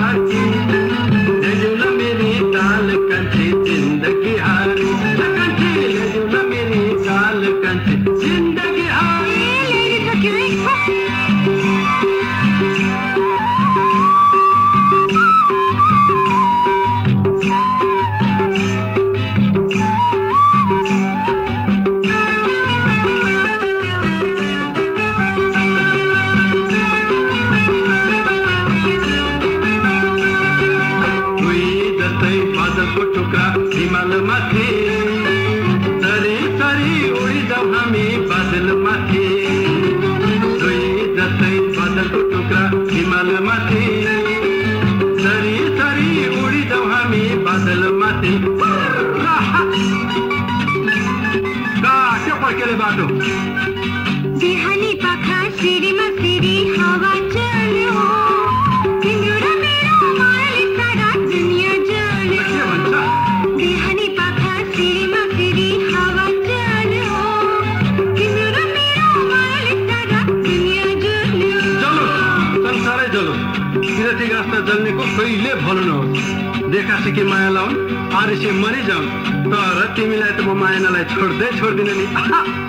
not. जस्तै बदलको टुक्रा सिमाल माथि। सरी सरी उडिजाउ हामी बादल माथि। दुई जस्तै बदलको टुक्रा सिमाल माथि। सरी सरी उडिजाउ हामी बादल माथि। काट्यो पर्केले बाटो जल्ने कहिले भन देखा सिके माया लाउन् आरिसे मरिजाउन्। तर तिमीलाई त म मायालाई छोड्दै छोड्दिनँ नि।